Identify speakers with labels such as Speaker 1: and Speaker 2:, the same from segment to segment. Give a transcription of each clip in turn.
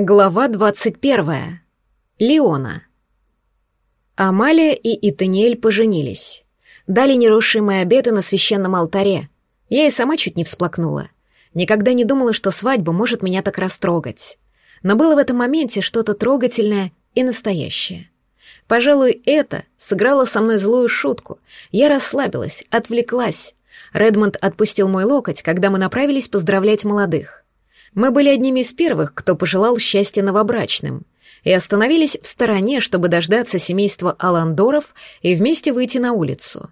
Speaker 1: Глава 21. Леона. Амалия и Итаниэль поженились. Дали нерушимые обеты на священном алтаре. Я и сама чуть не всплакнула. Никогда не думала, что свадьба может меня так растрогать. Но было в этом моменте что-то трогательное и настоящее. Пожалуй, это сыграло со мной злую шутку. Я расслабилась, отвлеклась. Редмонд отпустил мой локоть, когда мы направились поздравлять молодых. Мы были одними из первых, кто пожелал счастья новобрачным, и остановились в стороне, чтобы дождаться семейства Аландоров и вместе выйти на улицу.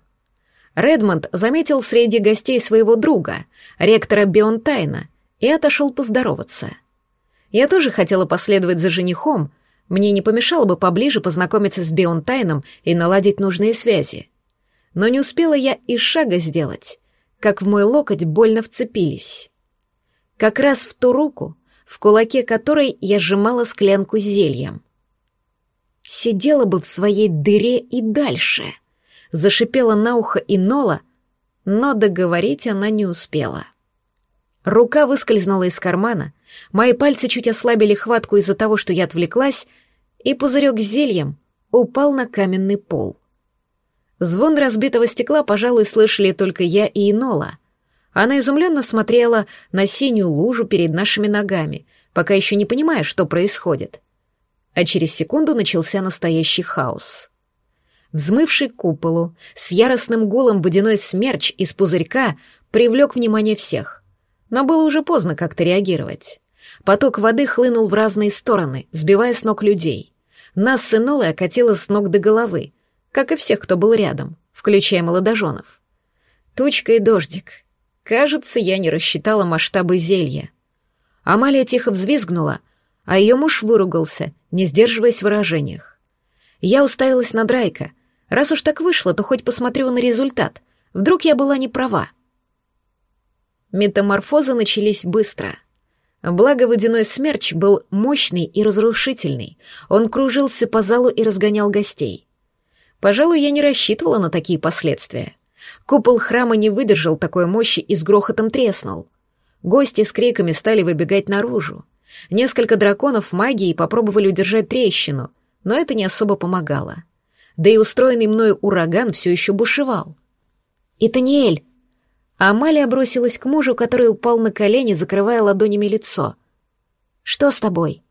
Speaker 1: Редмонд заметил среди гостей своего друга, ректора Бионтайна, и отошел поздороваться. Я тоже хотела последовать за женихом, мне не помешало бы поближе познакомиться с Бионтайном и наладить нужные связи. Но не успела я и шага сделать, как в мой локоть больно вцепились как раз в ту руку, в кулаке которой я сжимала склянку с зельем. Сидела бы в своей дыре и дальше. Зашипела на ухо и нола, но договорить она не успела. Рука выскользнула из кармана, мои пальцы чуть ослабили хватку из-за того, что я отвлеклась, и пузырек с зельем упал на каменный пол. Звон разбитого стекла, пожалуй, слышали только я и Инола — она изумленно смотрела на синюю лужу перед нашими ногами, пока еще не понимая, что происходит. А через секунду начался настоящий хаос. Взмывший куполу, с яростным гулом водяной смерч из пузырька привлек внимание всех. Но было уже поздно как-то реагировать. Поток воды хлынул в разные стороны, сбивая с ног людей. Нас с Инолой окатило с ног до головы, как и всех, кто был рядом, включая молодоженов. Тучка и дождик, Кажется, я не рассчитала масштабы зелья. Амалия тихо взвизгнула, а ее муж выругался, не сдерживаясь в выражениях. Я уставилась на Драйка. Раз уж так вышло, то хоть посмотрю на результат. Вдруг я была не права. Метаморфозы начались быстро. Благо водяной смерч был мощный и разрушительный. Он кружился по залу и разгонял гостей. Пожалуй, я не рассчитывала на такие последствия. Купол храма не выдержал такой мощи и с грохотом треснул. Гости с криками стали выбегать наружу. Несколько драконов магии попробовали удержать трещину, но это не особо помогало. Да и устроенный мною ураган все еще бушевал. «Итаниэль!» Амалия бросилась к мужу, который упал на колени, закрывая ладонями лицо. «Что с тобой?»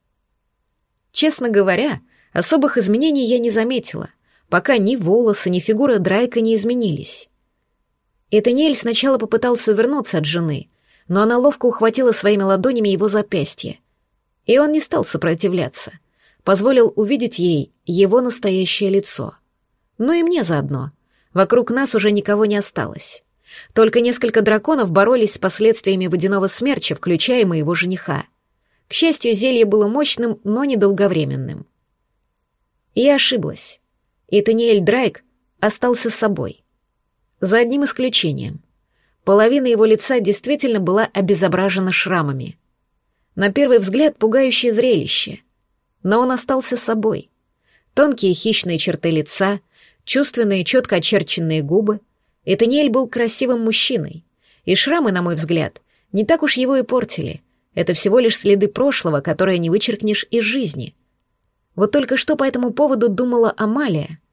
Speaker 1: Честно говоря, особых изменений я не заметила, пока ни волосы, ни фигура Драйка не изменились. Этаниэль сначала попытался увернуться от жены, но она ловко ухватила своими ладонями его запястье. И он не стал сопротивляться, позволил увидеть ей его настоящее лицо. Ну и мне заодно. Вокруг нас уже никого не осталось. Только несколько драконов боролись с последствиями водяного смерча, включая моего жениха. К счастью, зелье было мощным, но недолговременным. Я ошиблась. И Таниэль Драйк остался собой за одним исключением. Половина его лица действительно была обезображена шрамами. На первый взгляд пугающее зрелище. Но он остался собой. Тонкие хищные черты лица, чувственные четко очерченные губы. Этаниэль был красивым мужчиной. И шрамы, на мой взгляд, не так уж его и портили. Это всего лишь следы прошлого, которые не вычеркнешь из жизни. Вот только что по этому поводу думала Амалия —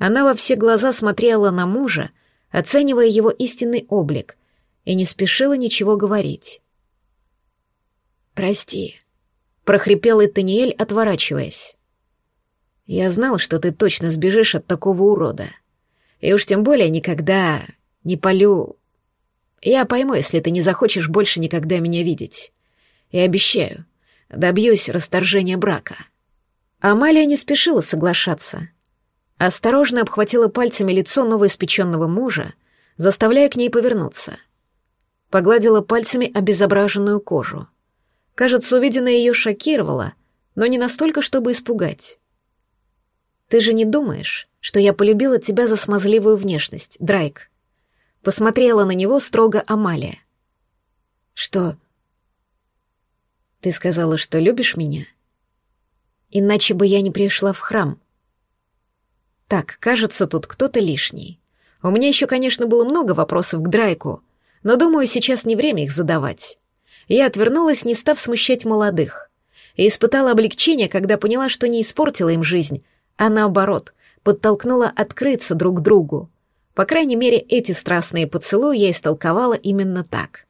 Speaker 1: она во все глаза смотрела на мужа, оценивая его истинный облик, и не спешила ничего говорить. «Прости», — прохрипел Этаниэль, отворачиваясь. «Я знал, что ты точно сбежишь от такого урода. И уж тем более никогда не полю... Я пойму, если ты не захочешь больше никогда меня видеть. И обещаю, добьюсь расторжения брака». Амалия не спешила соглашаться — Осторожно обхватила пальцами лицо новоиспеченного мужа, заставляя к ней повернуться. Погладила пальцами обезображенную кожу. Кажется, увиденное ее шокировало, но не настолько, чтобы испугать. «Ты же не думаешь, что я полюбила тебя за смазливую внешность, Драйк?» Посмотрела на него строго Амалия. «Что?» «Ты сказала, что любишь меня?» «Иначе бы я не пришла в храм», так, кажется, тут кто-то лишний. У меня еще, конечно, было много вопросов к Драйку, но, думаю, сейчас не время их задавать. Я отвернулась, не став смущать молодых. и испытала облегчение, когда поняла, что не испортила им жизнь, а наоборот, подтолкнула открыться друг другу. По крайней мере, эти страстные поцелуи я истолковала именно так.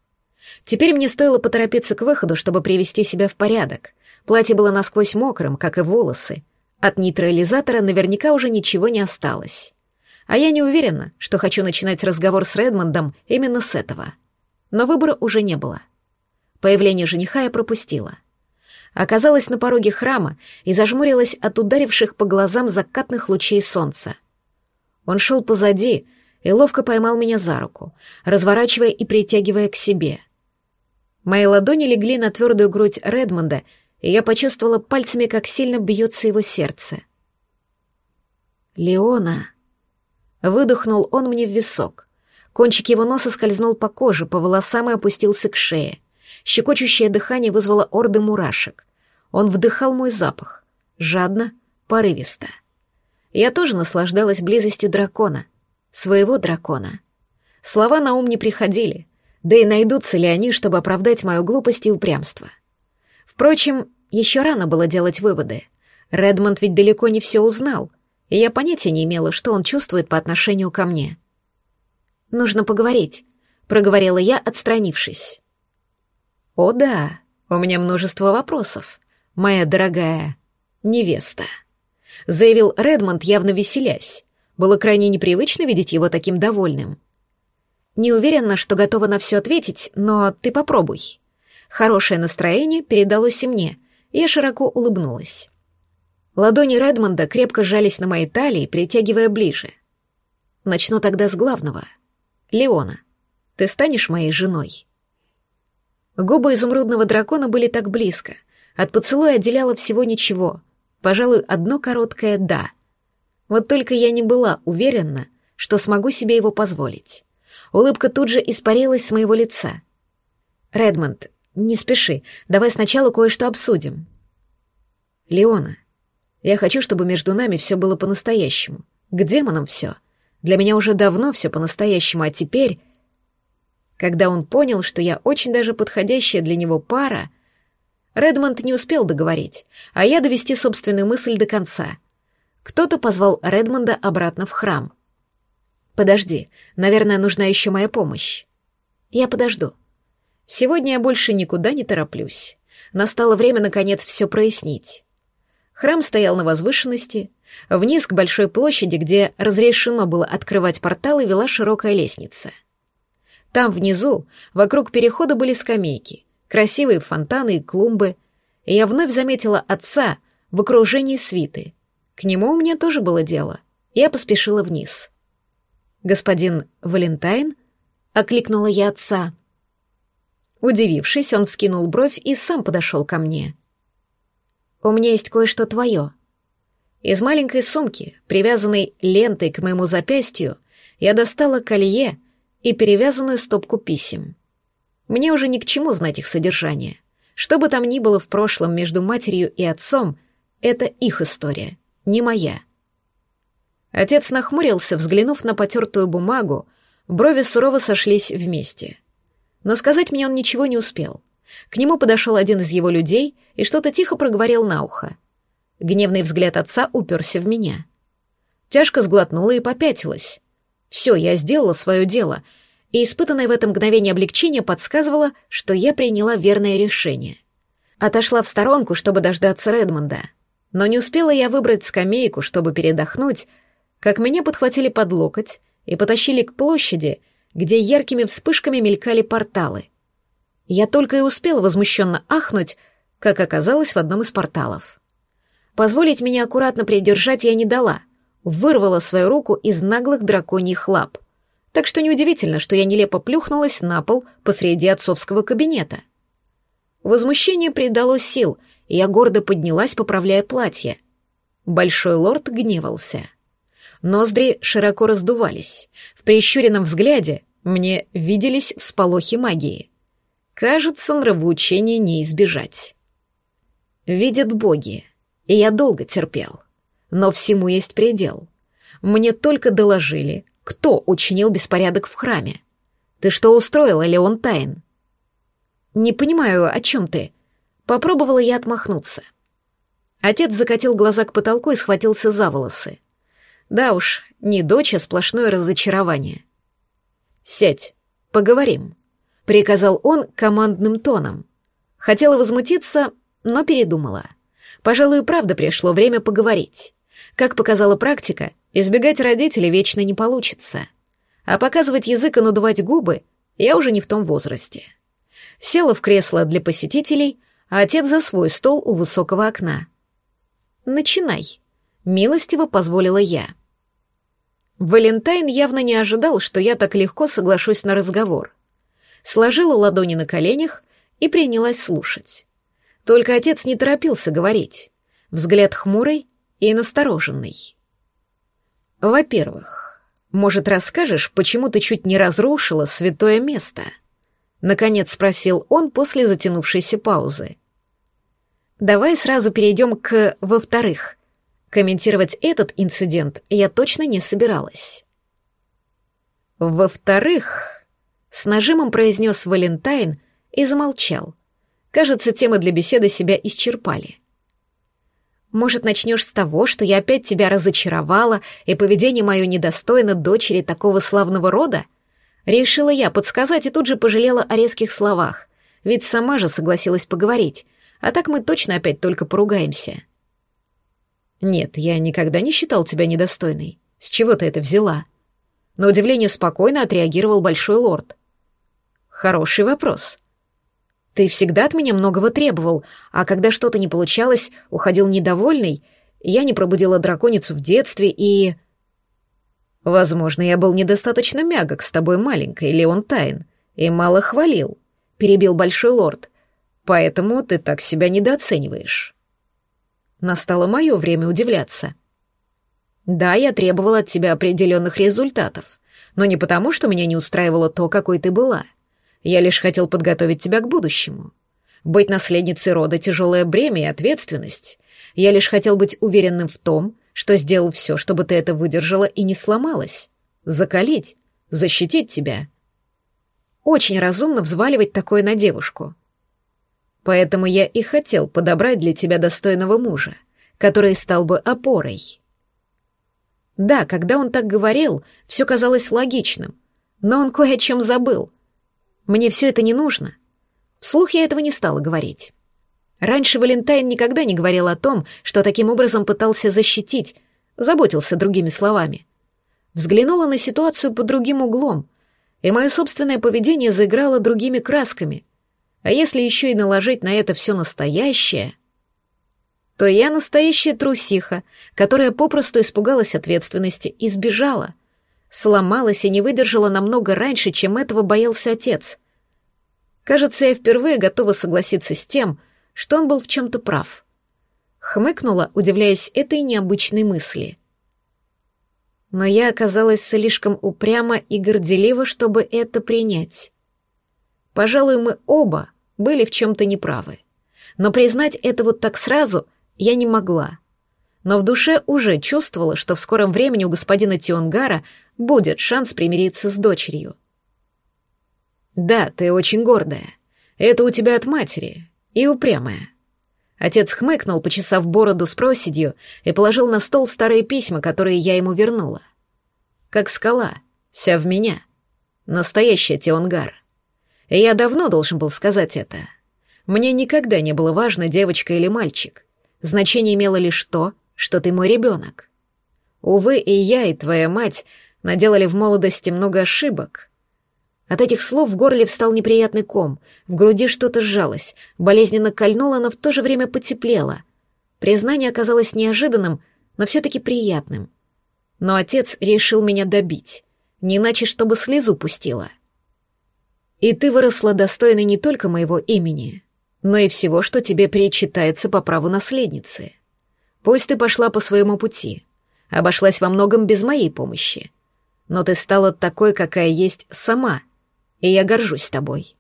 Speaker 1: Теперь мне стоило поторопиться к выходу, чтобы привести себя в порядок. Платье было насквозь мокрым, как и волосы. От нейтрализатора наверняка уже ничего не осталось. А я не уверена, что хочу начинать разговор с Редмондом именно с этого. Но выбора уже не было. Появление жениха я пропустила. Оказалась на пороге храма и зажмурилась от ударивших по глазам закатных лучей солнца. Он шел позади и ловко поймал меня за руку, разворачивая и притягивая к себе. Мои ладони легли на твердую грудь Редмонда, и я почувствовала пальцами, как сильно бьется его сердце. «Леона!» Выдохнул он мне в висок. Кончик его носа скользнул по коже, по волосам и опустился к шее. Щекочущее дыхание вызвало орды мурашек. Он вдыхал мой запах. Жадно, порывисто. Я тоже наслаждалась близостью дракона. Своего дракона. Слова на ум не приходили. Да и найдутся ли они, чтобы оправдать мою глупость и упрямство. Впрочем, еще рано было делать выводы. Редмонд ведь далеко не все узнал, и я понятия не имела, что он чувствует по отношению ко мне. «Нужно поговорить», — проговорила я, отстранившись. «О да, у меня множество вопросов, моя дорогая невеста», — заявил Редмонд, явно веселясь. Было крайне непривычно видеть его таким довольным. «Не уверена, что готова на все ответить, но ты попробуй». Хорошее настроение передалось и мне, я широко улыбнулась. Ладони Редмонда крепко сжались на моей талии, притягивая ближе. Начну тогда с главного. Леона, ты станешь моей женой?» Губы изумрудного дракона были так близко. От поцелуя отделяло всего ничего. Пожалуй, одно короткое «да». Вот только я не была уверена, что смогу себе его позволить. Улыбка тут же испарилась с моего лица. «Редмонд, не спеши, давай сначала кое-что обсудим». «Леона, я хочу, чтобы между нами все было по-настоящему. К демонам все. Для меня уже давно все по-настоящему, а теперь когда он понял, что я очень даже подходящая для него пара, Редмонд не успел договорить, а я довести собственную мысль до конца. Кто-то позвал Редмонда обратно в храм. «Подожди, наверное, нужна еще моя помощь». «Я подожду». Сегодня я больше никуда не тороплюсь. Настало время, наконец, все прояснить. Храм стоял на возвышенности. Вниз к большой площади, где разрешено было открывать порталы, вела широкая лестница — там внизу, вокруг перехода были скамейки, красивые фонтаны и клумбы, и я вновь заметила отца в окружении свиты. К нему у меня тоже было дело. Я поспешила вниз. «Господин Валентайн?» — окликнула я отца. Удивившись, он вскинул бровь и сам подошел ко мне. «У меня есть кое-что твое». Из маленькой сумки, привязанной лентой к моему запястью, я достала колье — и перевязанную стопку писем. Мне уже ни к чему знать их содержание. Что бы там ни было в прошлом между матерью и отцом, это их история, не моя. Отец нахмурился, взглянув на потертую бумагу, брови сурово сошлись вместе. Но сказать мне он ничего не успел. К нему подошел один из его людей и что-то тихо проговорил на ухо. Гневный взгляд отца уперся в меня. Тяжко сглотнула и попятилась. Все, я сделала свое дело, и испытанное в это мгновение облегчение подсказывало, что я приняла верное решение. Отошла в сторонку, чтобы дождаться Редмонда. Но не успела я выбрать скамейку, чтобы передохнуть, как меня подхватили под локоть и потащили к площади, где яркими вспышками мелькали порталы. Я только и успела возмущенно ахнуть, как оказалось в одном из порталов. Позволить меня аккуратно придержать я не дала — вырвала свою руку из наглых драконьих лап. Так что неудивительно, что я нелепо плюхнулась на пол посреди отцовского кабинета. Возмущение придало сил, и я гордо поднялась, поправляя платье. Большой лорд гневался. Ноздри широко раздувались. В прищуренном взгляде мне виделись всполохи магии. Кажется, нравоучения не избежать. Видят боги, и я долго терпел. Но всему есть предел. Мне только доложили, кто учинил беспорядок в храме. Ты что устроила, Леон Тайн? Не понимаю, о чем ты? Попробовала я отмахнуться. Отец закатил глаза к потолку и схватился за волосы. Да уж, не дочь, а сплошное разочарование. «Сядь, поговорим», — приказал он командным тоном. Хотела возмутиться, но передумала. Пожалуй, правда пришло время поговорить. Как показала практика, избегать родителей вечно не получится. А показывать язык и надувать губы я уже не в том возрасте. Села в кресло для посетителей, а отец за свой стол у высокого окна. «Начинай», — милостиво позволила я. Валентайн явно не ожидал, что я так легко соглашусь на разговор. Сложила ладони на коленях и принялась слушать. Только отец не торопился говорить. Взгляд хмурый и настороженный. «Во-первых, может, расскажешь, почему ты чуть не разрушила святое место?» Наконец спросил он после затянувшейся паузы. «Давай сразу перейдем к «во-вторых», Комментировать этот инцидент я точно не собиралась. Во-вторых, с нажимом произнес Валентайн и замолчал. Кажется, темы для беседы себя исчерпали. Может, начнешь с того, что я опять тебя разочаровала, и поведение мое недостойно дочери такого славного рода? Решила я подсказать и тут же пожалела о резких словах, ведь сама же согласилась поговорить, а так мы точно опять только поругаемся. «Нет, я никогда не считал тебя недостойной. С чего ты это взяла?» На удивление спокойно отреагировал Большой Лорд. «Хороший вопрос. Ты всегда от меня многого требовал, а когда что-то не получалось, уходил недовольный, я не пробудила драконицу в детстве и...» «Возможно, я был недостаточно мягок с тобой, маленькой, Леон Тайн, и мало хвалил», — перебил Большой Лорд. «Поэтому ты так себя недооцениваешь». Настало мое время удивляться. Да, я требовала от тебя определенных результатов, но не потому, что меня не устраивало то, какой ты была. Я лишь хотел подготовить тебя к будущему. Быть наследницей рода — тяжелое бремя и ответственность. Я лишь хотел быть уверенным в том, что сделал все, чтобы ты это выдержала и не сломалась. Закалить, защитить тебя. Очень разумно взваливать такое на девушку. Поэтому я и хотел подобрать для тебя достойного мужа, который стал бы опорой. Да, когда он так говорил, все казалось логичным, но он кое о чем забыл. Мне все это не нужно. Вслух я этого не стала говорить. Раньше Валентайн никогда не говорил о том, что таким образом пытался защитить, заботился другими словами. Взглянула на ситуацию под другим углом, и мое собственное поведение заиграло другими красками — а если еще и наложить на это все настоящее, то я настоящая трусиха, которая попросту испугалась ответственности и сбежала. Сломалась и не выдержала намного раньше, чем этого боялся отец. Кажется, я впервые готова согласиться с тем, что он был в чем-то прав. Хмыкнула, удивляясь этой необычной мысли. Но я оказалась слишком упряма и горделива, чтобы это принять. Пожалуй, мы оба были в чем-то неправы. Но признать это вот так сразу я не могла. Но в душе уже чувствовала, что в скором времени у господина Тионгара будет шанс примириться с дочерью. «Да, ты очень гордая. Это у тебя от матери. И упрямая». Отец хмыкнул, почесав бороду с проседью, и положил на стол старые письма, которые я ему вернула. Как скала, вся в меня. Настоящая Тионгар. Я давно должен был сказать это. Мне никогда не было важно, девочка или мальчик. Значение имело лишь то, что ты мой ребенок. Увы, и я, и твоя мать наделали в молодости много ошибок. От этих слов в горле встал неприятный ком, в груди что-то сжалось, болезненно кольнуло, но в то же время потеплело. Признание оказалось неожиданным, но все-таки приятным. Но отец решил меня добить, не иначе, чтобы слезу пустила. — и ты выросла достойной не только моего имени, но и всего, что тебе причитается по праву наследницы. Пусть ты пошла по своему пути, обошлась во многом без моей помощи, но ты стала такой, какая есть сама, и я горжусь тобой.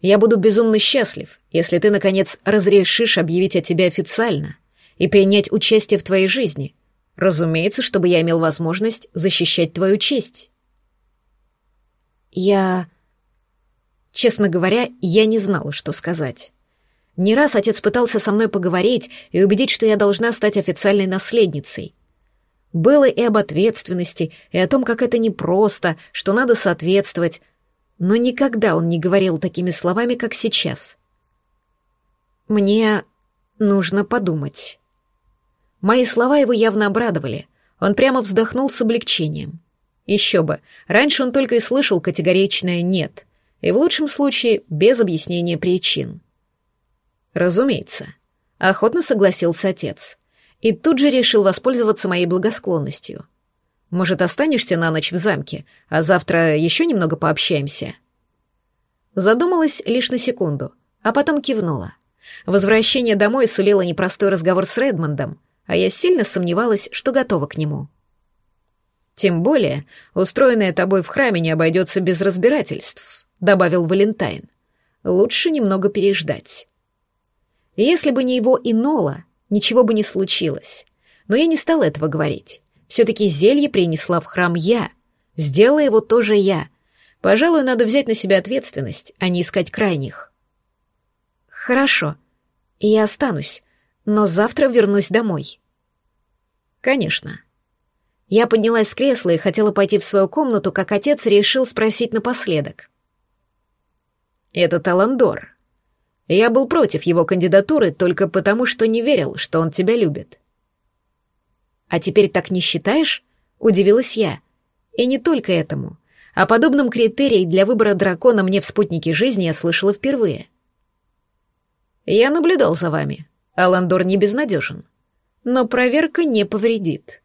Speaker 1: Я буду безумно счастлив, если ты, наконец, разрешишь объявить о тебе официально и принять участие в твоей жизни, разумеется, чтобы я имел возможность защищать твою честь. Я Честно говоря, я не знала, что сказать. Не раз отец пытался со мной поговорить и убедить, что я должна стать официальной наследницей. Было и об ответственности, и о том, как это непросто, что надо соответствовать, но никогда он не говорил такими словами, как сейчас. «Мне нужно подумать». Мои слова его явно обрадовали. Он прямо вздохнул с облегчением. Еще бы, раньше он только и слышал категоричное «нет», и в лучшем случае без объяснения причин. Разумеется. Охотно согласился отец. И тут же решил воспользоваться моей благосклонностью. Может, останешься на ночь в замке, а завтра еще немного пообщаемся? Задумалась лишь на секунду, а потом кивнула. Возвращение домой сулило непростой разговор с Редмондом, а я сильно сомневалась, что готова к нему. Тем более, устроенное тобой в храме не обойдется без разбирательств, добавил Валентайн. Лучше немного переждать. Если бы не его и Нола, ничего бы не случилось. Но я не стала этого говорить. Все-таки зелье принесла в храм я. Сделала его тоже я. Пожалуй, надо взять на себя ответственность, а не искать крайних. Хорошо. Я останусь, но завтра вернусь домой. Конечно. Я поднялась с кресла и хотела пойти в свою комнату, как отец решил спросить напоследок. «Это Таландор», я был против его кандидатуры только потому, что не верил, что он тебя любит. А теперь так не считаешь? Удивилась я. И не только этому. О подобном критерии для выбора дракона мне в спутнике жизни я слышала впервые. Я наблюдал за вами. Аландор не безнадежен. Но проверка не повредит.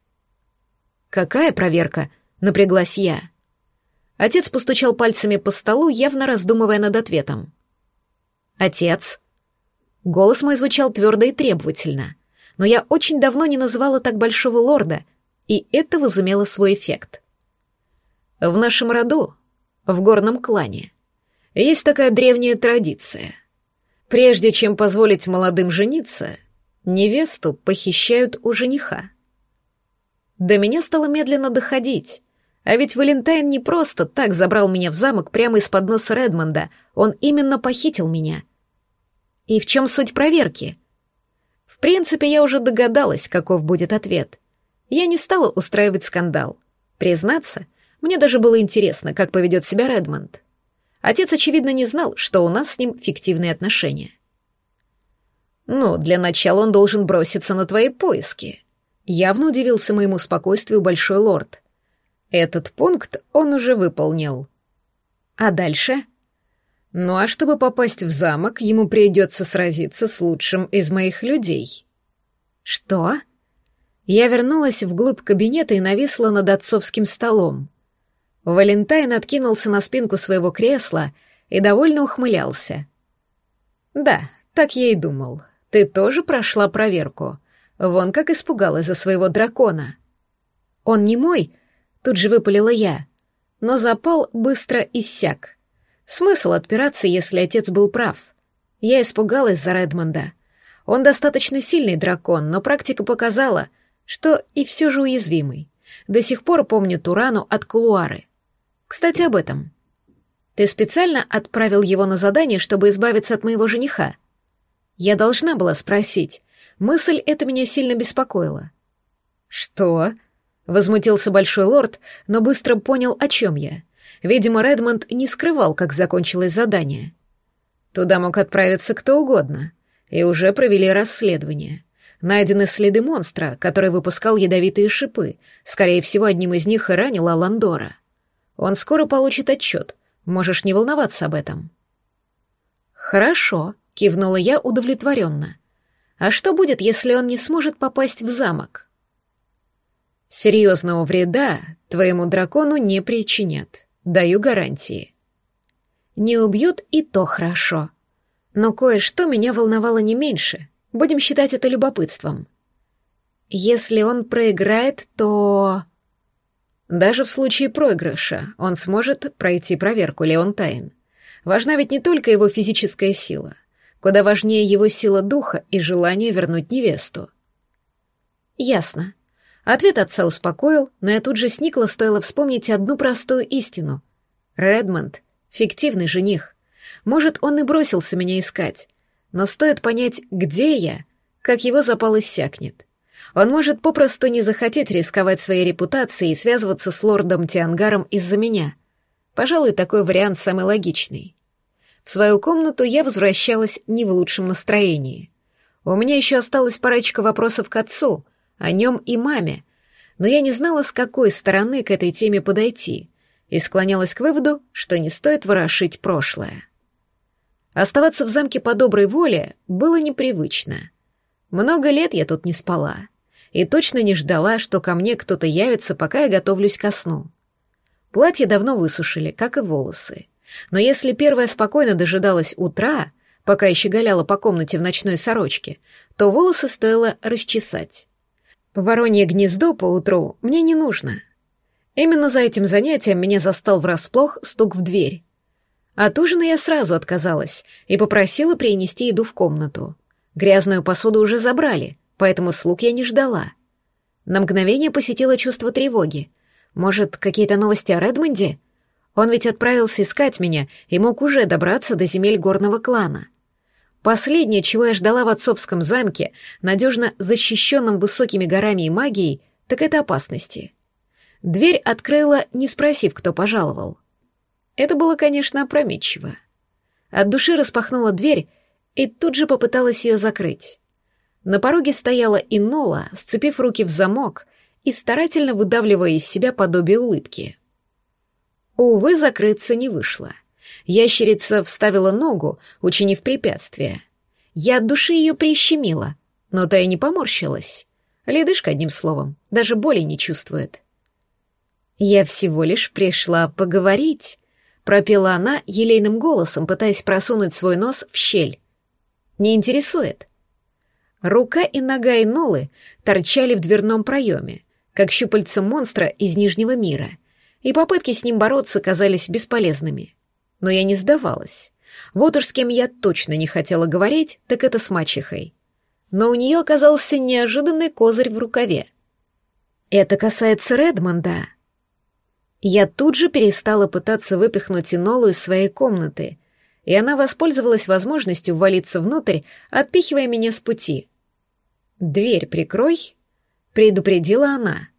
Speaker 1: Какая проверка? Напряглась я. Отец постучал пальцами по столу, явно раздумывая над ответом. «Отец?» Голос мой звучал твердо и требовательно, но я очень давно не называла так большого лорда, и это возымело свой эффект. В нашем роду, в горном клане, есть такая древняя традиция. Прежде чем позволить молодым жениться, невесту похищают у жениха. До меня стало медленно доходить, а ведь Валентайн не просто так забрал меня в замок прямо из-под носа Редмонда, он именно похитил меня. И в чем суть проверки? В принципе, я уже догадалась, каков будет ответ. Я не стала устраивать скандал. Признаться, мне даже было интересно, как поведет себя Редмонд. Отец, очевидно, не знал, что у нас с ним фиктивные отношения. «Ну, для начала он должен броситься на твои поиски», — явно удивился моему спокойствию Большой Лорд — этот пункт он уже выполнил. А дальше? Ну а чтобы попасть в замок, ему придется сразиться с лучшим из моих людей. Что? Я вернулась вглубь кабинета и нависла над отцовским столом. Валентайн откинулся на спинку своего кресла и довольно ухмылялся. «Да, так я и думал. Ты тоже прошла проверку. Вон как испугалась за своего дракона». «Он не мой», Тут же выпалила я. Но запал быстро иссяк. Смысл отпираться, если отец был прав? Я испугалась за Редмонда. Он достаточно сильный дракон, но практика показала, что и все же уязвимый. До сих пор помню ту рану от Кулуары. Кстати, об этом. Ты специально отправил его на задание, чтобы избавиться от моего жениха? Я должна была спросить. Мысль эта меня сильно беспокоила. Что? Возмутился Большой Лорд, но быстро понял, о чем я. Видимо, Редмонд не скрывал, как закончилось задание. Туда мог отправиться кто угодно. И уже провели расследование. Найдены следы монстра, который выпускал ядовитые шипы. Скорее всего, одним из них и ранил Аландора. Он скоро получит отчет. Можешь не волноваться об этом. Хорошо, кивнула я удовлетворенно. А что будет, если он не сможет попасть в замок? Серьезного вреда твоему дракону не причинят, даю гарантии. Не убьют и то хорошо. Но кое-что меня волновало не меньше. Будем считать это любопытством. Если он проиграет, то... Даже в случае проигрыша он сможет пройти проверку Леонтайн. Важна ведь не только его физическая сила. Куда важнее его сила духа и желание вернуть невесту. Ясно. Ответ отца успокоил, но я тут же сникла, стоило вспомнить одну простую истину. Редмонд — фиктивный жених. Может, он и бросился меня искать. но стоит понять, где я, как его запал иссякнет. Он может попросту не захотеть рисковать своей репутацией и связываться с лордом Тиангаром из-за меня. Пожалуй, такой вариант самый логичный. В свою комнату я возвращалась не в лучшем настроении. У меня еще осталась парочка вопросов к отцу, о нем и маме, но я не знала, с какой стороны к этой теме подойти, и склонялась к выводу, что не стоит ворошить прошлое. Оставаться в замке по доброй воле было непривычно. Много лет я тут не спала и точно не ждала, что ко мне кто-то явится, пока я готовлюсь ко сну. Платье давно высушили, как и волосы. Но если первая спокойно дожидалась утра, пока еще голяла по комнате в ночной сорочке, то волосы стоило расчесать. Воронье гнездо по утру мне не нужно. Именно за этим занятием меня застал врасплох стук в дверь. От ужина я сразу отказалась и попросила принести еду в комнату. Грязную посуду уже забрали, поэтому слуг я не ждала. На мгновение посетило чувство тревоги. Может, какие-то новости о Редмонде? Он ведь отправился искать меня и мог уже добраться до земель горного клана. Последнее, чего я ждала в отцовском замке, надежно защищенном высокими горами и магией, так это опасности. Дверь открыла, не спросив, кто пожаловал. Это было, конечно, опрометчиво. От души распахнула дверь и тут же попыталась ее закрыть. На пороге стояла Инола, сцепив руки в замок и старательно выдавливая из себя подобие улыбки. Увы, закрыться не вышло. Ящерица вставила ногу, учинив препятствие. Я от души ее прищемила, но та и не поморщилась. Ледышка, одним словом, даже боли не чувствует. «Я всего лишь пришла поговорить», — пропела она елейным голосом, пытаясь просунуть свой нос в щель. «Не интересует?» Рука и нога Инолы торчали в дверном проеме, как щупальца монстра из Нижнего мира, и попытки с ним бороться казались бесполезными. Но я не сдавалась. Вот уж с кем я точно не хотела говорить, так это с мачехой. Но у нее оказался неожиданный козырь в рукаве. Это касается Редмонда. Я тут же перестала пытаться выпихнуть Инолу из своей комнаты, и она воспользовалась возможностью ввалиться внутрь, отпихивая меня с пути — «Дверь прикрой», — предупредила она.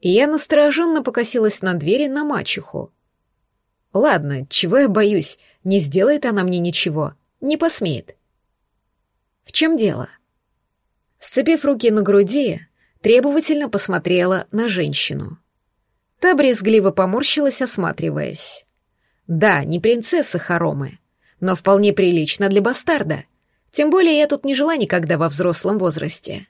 Speaker 1: я настороженно покосилась на двери на мачеху. «Ладно, чего я боюсь, не сделает она мне ничего, не посмеет». «В чем дело?» Сцепив руки на груди, требовательно посмотрела на женщину. Та брезгливо поморщилась, осматриваясь. Да, не принцесса Харомы, но вполне прилично для бастарда. Тем более я тут не жила никогда во взрослом возрасте.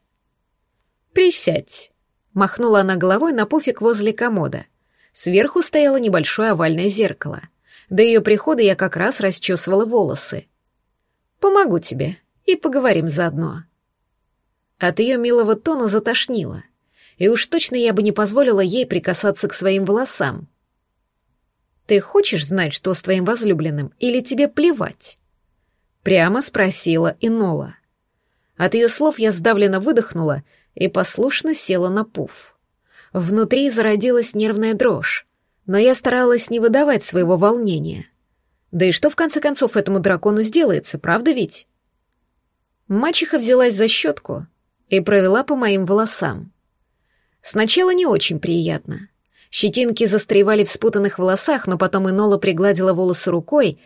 Speaker 1: «Присядь», — махнула она головой на пуфик возле комода. Сверху стояло небольшое овальное зеркало. До ее прихода я как раз расчесывала волосы. «Помогу тебе и поговорим заодно». От ее милого тона затошнило, и уж точно я бы не позволила ей прикасаться к своим волосам. «Ты хочешь знать, что с твоим возлюбленным, или тебе плевать?» Прямо спросила Инола. От ее слов я сдавленно выдохнула и послушно села на пуф. Внутри зародилась нервная дрожь, но я старалась не выдавать своего волнения. Да и что в конце концов этому дракону сделается, правда ведь? Мачеха взялась за щетку и провела по моим волосам. Сначала не очень приятно. Щетинки застревали в спутанных волосах, но потом Инола пригладила волосы рукой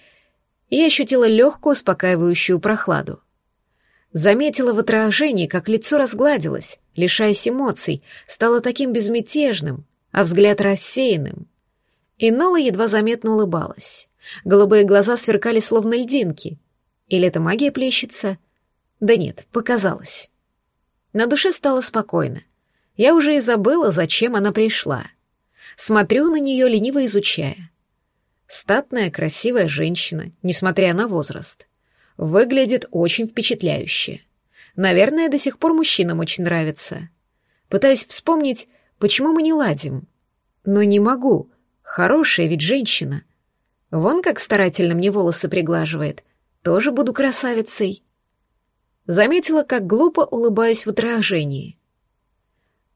Speaker 1: и ощутила легкую успокаивающую прохладу. Заметила в отражении, как лицо разгладилось, лишаясь эмоций, стало таким безмятежным, а взгляд рассеянным. И Нола едва заметно улыбалась. Голубые глаза сверкали словно льдинки. Или это магия плещется? Да нет, показалось. На душе стало спокойно. Я уже и забыла, зачем она пришла. Смотрю на нее, лениво изучая. Статная, красивая женщина, несмотря на возраст. Выглядит очень впечатляюще. Наверное, до сих пор мужчинам очень нравится. Пытаюсь вспомнить, почему мы не ладим. Но не могу. Хорошая ведь женщина. Вон как старательно мне волосы приглаживает. Тоже буду красавицей. Заметила, как глупо улыбаюсь в отражении.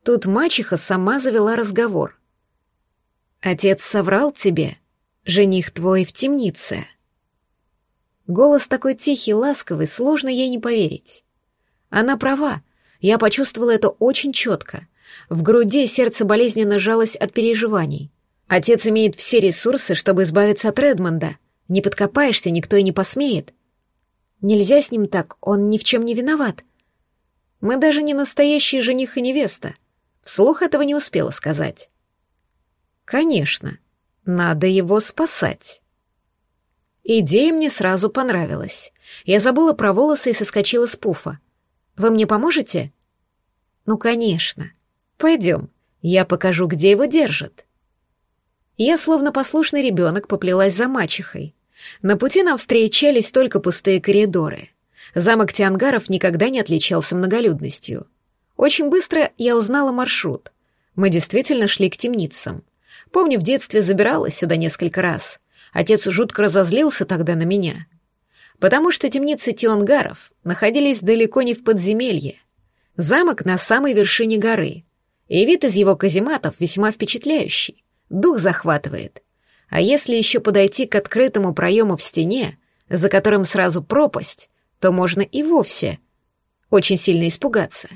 Speaker 1: Тут мачеха сама завела разговор. «Отец соврал тебе?» жених твой в темнице». Голос такой тихий, ласковый, сложно ей не поверить. Она права, я почувствовала это очень четко. В груди сердце болезненно жалось от переживаний. Отец имеет все ресурсы, чтобы избавиться от Редмонда. Не подкопаешься, никто и не посмеет. Нельзя с ним так, он ни в чем не виноват. Мы даже не настоящий жених и невеста. Вслух этого не успела сказать. Конечно, надо его спасать. Идея мне сразу понравилась. Я забыла про волосы и соскочила с пуфа. Вы мне поможете? Ну, конечно. Пойдем, я покажу, где его держат. Я, словно послушный ребенок, поплелась за мачехой. На пути нам встречались только пустые коридоры. Замок Тиангаров никогда не отличался многолюдностью. Очень быстро я узнала маршрут. Мы действительно шли к темницам. Помню, в детстве забиралась сюда несколько раз. Отец жутко разозлился тогда на меня. Потому что темницы Тионгаров находились далеко не в подземелье. Замок на самой вершине горы. И вид из его казематов весьма впечатляющий. Дух захватывает. А если еще подойти к открытому проему в стене, за которым сразу пропасть, то можно и вовсе очень сильно испугаться.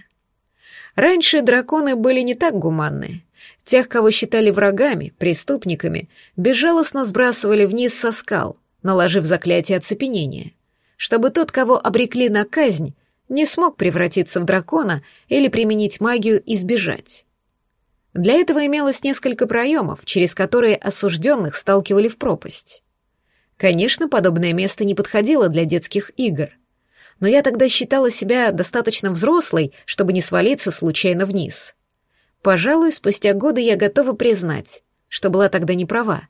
Speaker 1: Раньше драконы были не так гуманны. Тех, кого считали врагами, преступниками, безжалостно сбрасывали вниз со скал, наложив заклятие оцепенения, чтобы тот, кого обрекли на казнь, не смог превратиться в дракона или применить магию и сбежать. Для этого имелось несколько проемов, через которые осужденных сталкивали в пропасть. Конечно, подобное место не подходило для детских игр, но я тогда считала себя достаточно взрослой, чтобы не свалиться случайно вниз. Пожалуй, спустя годы я готова признать, что была тогда не права.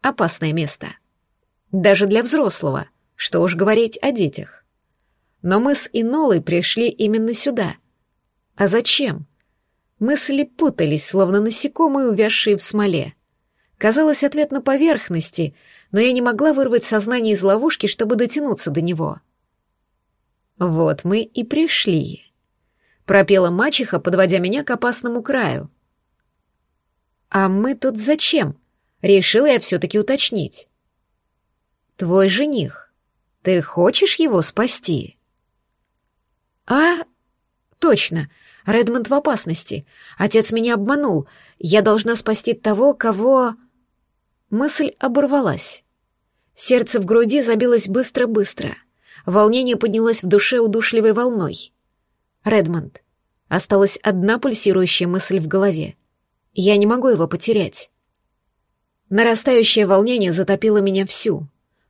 Speaker 1: Опасное место. Даже для взрослого, что уж говорить о детях. Но мы с Инолой пришли именно сюда. А зачем? Мысли путались, словно насекомые, увязшие в смоле. Казалось, ответ на поверхности, но я не могла вырвать сознание из ловушки, чтобы дотянуться до него. Вот мы и пришли. Пропела мачеха, подводя меня к опасному краю. А мы тут зачем? Решила я все-таки уточнить. Твой жених. Ты хочешь его спасти? А, точно. Редмонд в опасности. Отец меня обманул. Я должна спасти того, кого... Мысль оборвалась. Сердце в груди забилось быстро-быстро. Волнение поднялось в душе удушливой волной. Редмонд. Осталась одна пульсирующая мысль в голове. Я не могу его потерять. Нарастающее волнение затопило меня всю.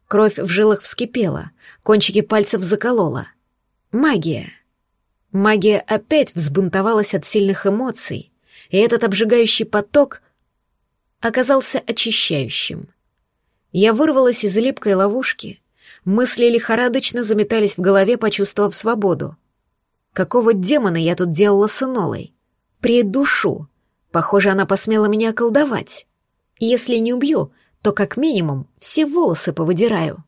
Speaker 1: Кровь в жилах вскипела, кончики пальцев заколола. Магия. Магия опять взбунтовалась от сильных эмоций, и этот обжигающий поток оказался очищающим. Я вырвалась из липкой ловушки, мысли лихорадочно заметались в голове, почувствовав свободу. Какого демона я тут делала с Инолой? Придушу. Похоже, она посмела меня околдовать. Если не убью, то как минимум все волосы повыдираю.